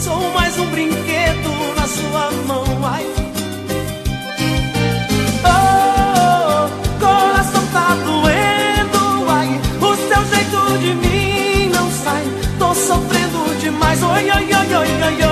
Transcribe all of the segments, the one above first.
Sou mais um brinquedo na sua mão, ai. Oh, coração tá doendo, ai. O seu jeito de mim não sai. Tô sofrendo demais, oi, oi, oi, oi, oi, oi.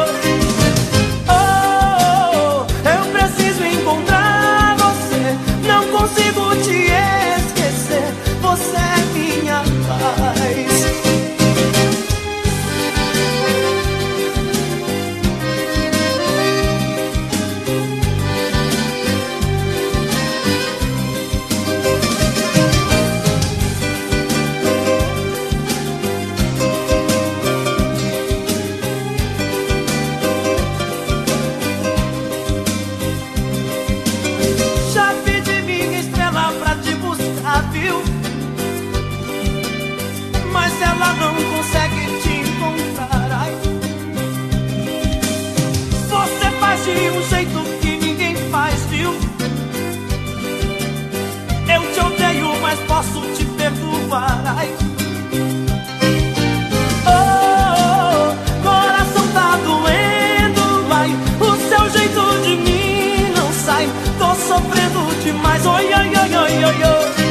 De um jeito que ninguém faz, viu? Eu te odeio, mas posso te perdoar. Ai. Oh, coração tá doendo, ai. O seu jeito de mim não sai. Tô sofrendo demais, oi, oi, oi, oi, oi, oi.